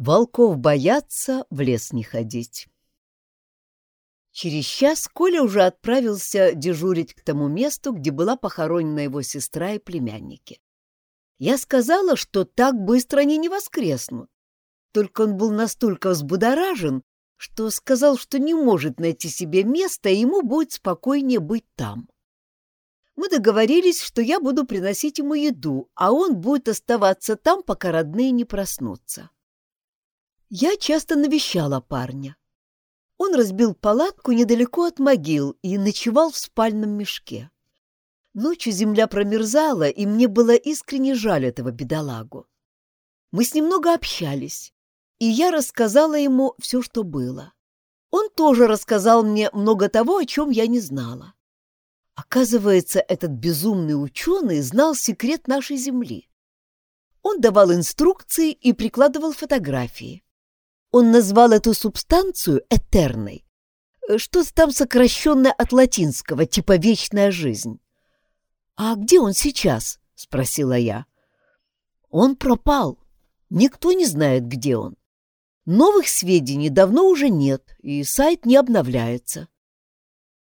Волков боятся, в лес не ходить. Через час Коля уже отправился дежурить к тому месту, где была похоронена его сестра и племянники. Я сказала, что так быстро они не воскреснут. Только он был настолько взбудоражен, что сказал, что не может найти себе места, и ему будет спокойнее быть там. Мы договорились, что я буду приносить ему еду, а он будет оставаться там, пока родные не проснутся. Я часто навещала парня. Он разбил палатку недалеко от могил и ночевал в спальном мешке. Ночью земля промерзала, и мне было искренне жаль этого бедолагу. Мы с ним много общались, и я рассказала ему все, что было. Он тоже рассказал мне много того, о чем я не знала. Оказывается, этот безумный ученый знал секрет нашей Земли. Он давал инструкции и прикладывал фотографии. Он назвал эту субстанцию этерной. Э, что-то там сокращенное от латинского, типа вечная жизнь. «А где он сейчас?» — спросила я. «Он пропал. Никто не знает, где он. Новых сведений давно уже нет, и сайт не обновляется».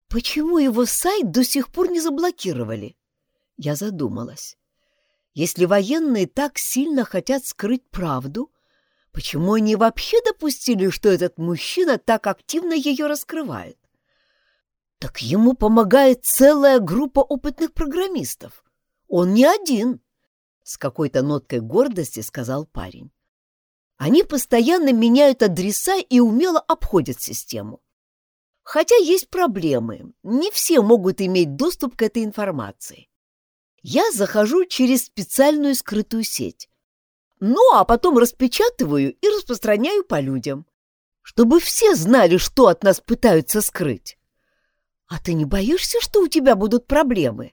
«Почему его сайт до сих пор не заблокировали?» Я задумалась. Если военные так сильно хотят скрыть правду, Почему они вообще допустили, что этот мужчина так активно ее раскрывает? Так ему помогает целая группа опытных программистов. Он не один, — с какой-то ноткой гордости сказал парень. Они постоянно меняют адреса и умело обходят систему. Хотя есть проблемы, не все могут иметь доступ к этой информации. Я захожу через специальную скрытую сеть, ну, а потом распечатываю и распространяю по людям, чтобы все знали, что от нас пытаются скрыть. А ты не боишься, что у тебя будут проблемы?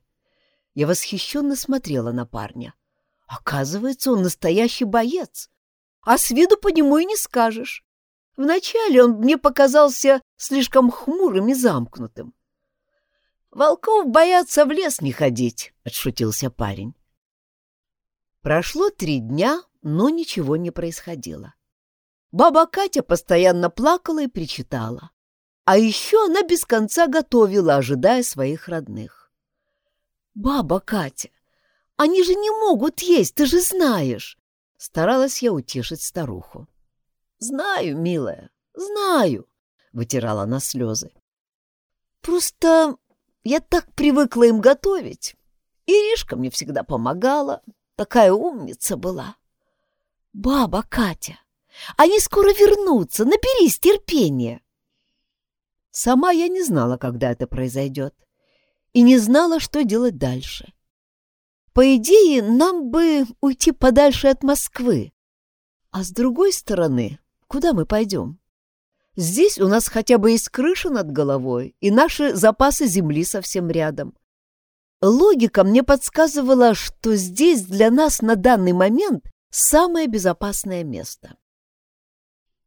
Я восхищенно смотрела на парня. Оказывается, он настоящий боец, а с виду по нему и не скажешь. Вначале он мне показался слишком хмурым и замкнутым. «Волков боятся в лес не ходить», — отшутился парень. Прошло три дня, но ничего не происходило. Баба Катя постоянно плакала и причитала. А еще она без конца готовила, ожидая своих родных. «Баба Катя, они же не могут есть, ты же знаешь!» Старалась я утешить старуху. «Знаю, милая, знаю!» — вытирала она слезы. «Просто я так привыкла им готовить. Иришка мне всегда помогала, такая умница была. «Баба Катя, они скоро вернутся, наберись терпения!» Сама я не знала, когда это произойдет, и не знала, что делать дальше. По идее, нам бы уйти подальше от Москвы. А с другой стороны, куда мы пойдем? Здесь у нас хотя бы есть крыша над головой, и наши запасы земли совсем рядом. Логика мне подсказывала, что здесь для нас на данный момент Самое безопасное место.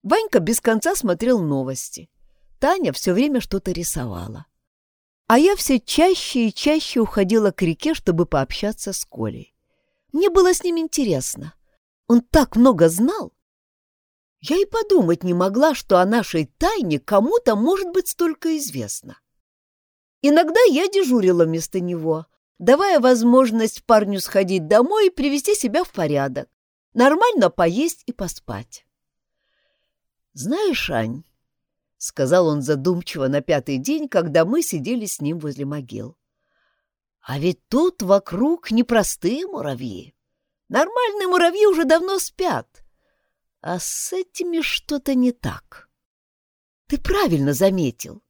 Ванька без конца смотрел новости. Таня все время что-то рисовала. А я все чаще и чаще уходила к реке, чтобы пообщаться с Колей. Мне было с ним интересно. Он так много знал. Я и подумать не могла, что о нашей тайне кому-то может быть столько известно. Иногда я дежурила вместо него, давая возможность парню сходить домой и привести себя в порядок, Нормально поесть и поспать. «Знаешь, Ань», — сказал он задумчиво на пятый день, когда мы сидели с ним возле могил, «а ведь тут вокруг непростые муравьи. Нормальные муравьи уже давно спят, а с этими что-то не так». «Ты правильно заметил.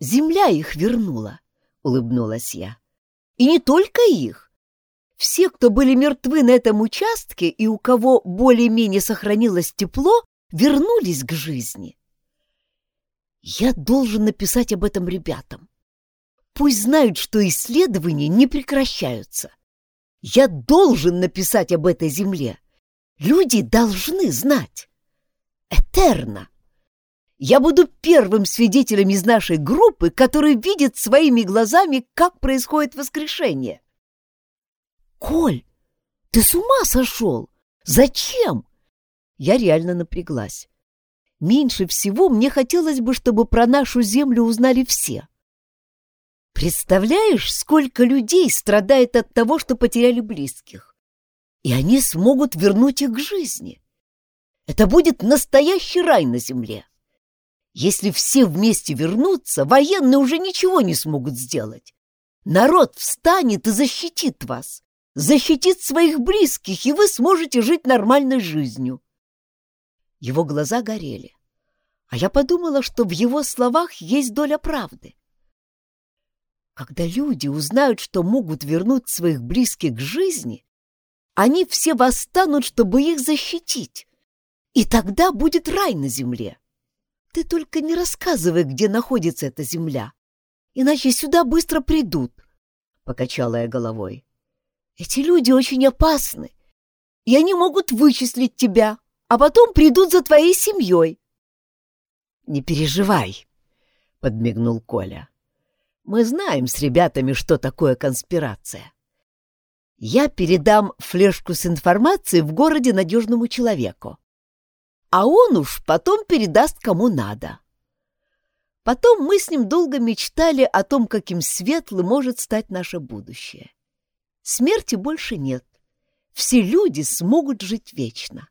Земля их вернула», — улыбнулась я. «И не только их. Все, кто были мертвы на этом участке и у кого более-менее сохранилось тепло, вернулись к жизни. Я должен написать об этом ребятам. Пусть знают, что исследования не прекращаются. Я должен написать об этой земле. Люди должны знать. Этерно. Я буду первым свидетелем из нашей группы, который видит своими глазами, как происходит воскрешение. «Коль, ты с ума сошел? Зачем? Я реально напряглась. Меньше всего мне хотелось бы, чтобы про нашу землю узнали все. Представляешь, сколько людей страдает от того, что потеряли близких? И они смогут вернуть их к жизни. Это будет настоящий рай на земле. Если все вместе вернутся, военные уже ничего не смогут сделать. Народ встанет и защитит вас, защитит своих близких, и вы сможете жить нормальной жизнью. Его глаза горели, а я подумала, что в его словах есть доля правды. Когда люди узнают, что могут вернуть своих близких к жизни, они все восстанут, чтобы их защитить. И тогда будет рай на земле. Ты только не рассказывай, где находится эта земля, иначе сюда быстро придут, — покачала я головой. Эти люди очень опасны, и они могут вычислить тебя, а потом придут за твоей семьей. — Не переживай, — подмигнул Коля. Мы знаем с ребятами, что такое конспирация. Я передам флешку с информацией в городе надежному человеку. А он уж потом передаст кому надо. Потом мы с ним долго мечтали о том, каким светлым может стать наше будущее. Смерти больше нет. Все люди смогут жить вечно.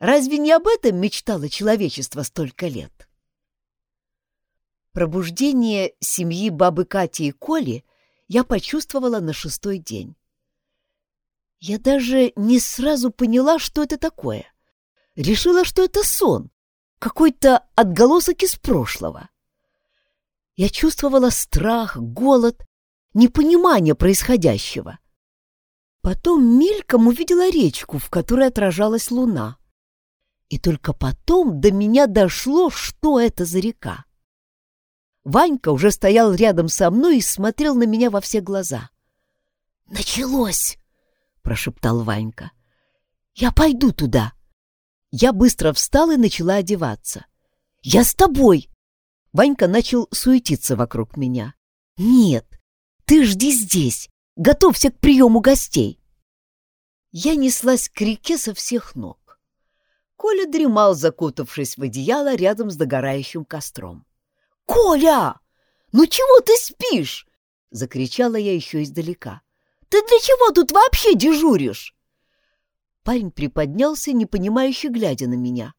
Разве не об этом мечтало человечество столько лет? Пробуждение семьи бабы Кати и Коли я почувствовала на шестой день. Я даже не сразу поняла, что это такое. Решила, что это сон, какой-то отголосок из прошлого. Я чувствовала страх, голод, непонимание происходящего. Потом мельком увидела речку, в которой отражалась луна. И только потом до меня дошло, что это за река. Ванька уже стоял рядом со мной и смотрел на меня во все глаза. «Началось!» — прошептал Ванька. «Я пойду туда!» Я быстро встала и начала одеваться. «Я с тобой!» Ванька начал суетиться вокруг меня. «Нет, ты жди здесь, готовься к приему гостей!» Я неслась к реке со всех ног. Коля дремал, закутавшись в одеяло рядом с догорающим костром. «Коля! Ну чего ты спишь?» — закричала я еще издалека. «Ты для чего тут вообще дежуришь?» Парень приподнялся, непонимающе глядя на меня,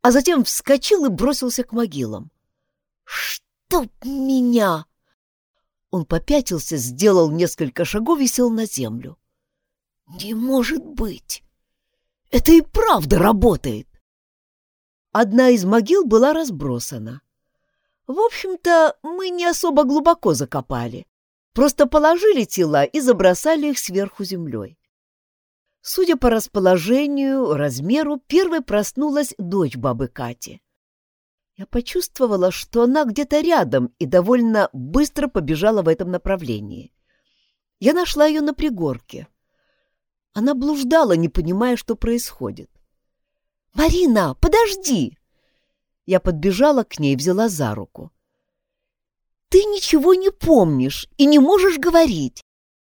а затем вскочил и бросился к могилам. «Чтоб меня!» Он попятился, сделал несколько шагов и сел на землю. «Не может быть! Это и правда работает!» Одна из могил была разбросана. В общем-то, мы не особо глубоко закопали. Просто положили тела и забросали их сверху землей. Судя по расположению, размеру, первой проснулась дочь бабы Кати. Я почувствовала, что она где-то рядом и довольно быстро побежала в этом направлении. Я нашла ее на пригорке. Она блуждала, не понимая, что происходит. «Марина, подожди!» Я подбежала к ней, взяла за руку. «Ты ничего не помнишь и не можешь говорить.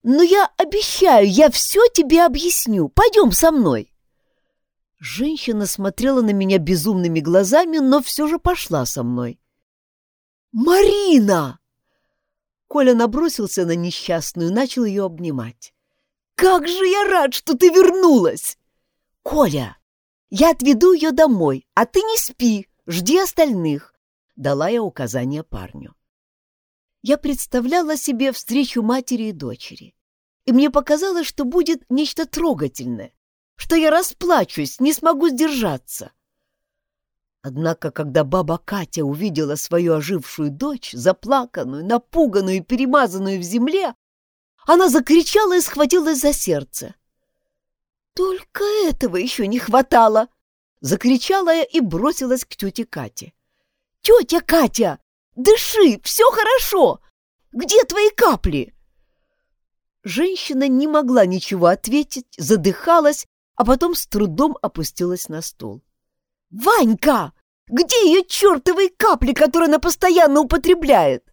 Но я обещаю, я все тебе объясню. Пойдем со мной». Женщина смотрела на меня безумными глазами, но все же пошла со мной. «Марина!» Коля набросился на несчастную и начал ее обнимать. «Как же я рад, что ты вернулась!» «Коля, я отведу ее домой, а ты не спи, Жди остальных!» — дала я указание парню. Я представляла себе встречу матери и дочери, и мне показалось, что будет нечто трогательное, что я расплачусь, не смогу сдержаться. Однако, когда баба Катя увидела свою ожившую дочь, заплаканную, напуганную и перемазанную в земле, она закричала и схватилась за сердце. «Только этого еще не хватало!» Закричала я и бросилась к тете Кате. «Тетя Катя! Дыши! Все хорошо! Где твои капли?» Женщина не могла ничего ответить, задыхалась, а потом с трудом опустилась на стул. «Ванька! Где ее чертовые капли, которые она постоянно употребляет?»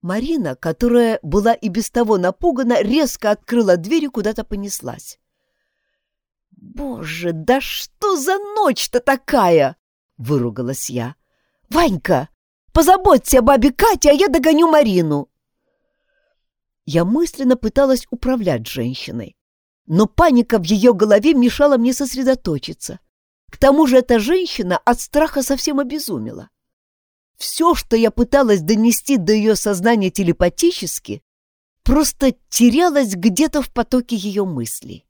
Марина, которая была и без того напугана, резко открыла дверь и куда-то понеслась. «Боже, да что за ночь-то такая!» — выругалась я. «Ванька, позаботься о бабе Кате, а я догоню Марину!» Я мысленно пыталась управлять женщиной, но паника в ее голове мешала мне сосредоточиться. К тому же эта женщина от страха совсем обезумела. Все, что я пыталась донести до ее сознания телепатически, просто терялось где-то в потоке ее мыслей.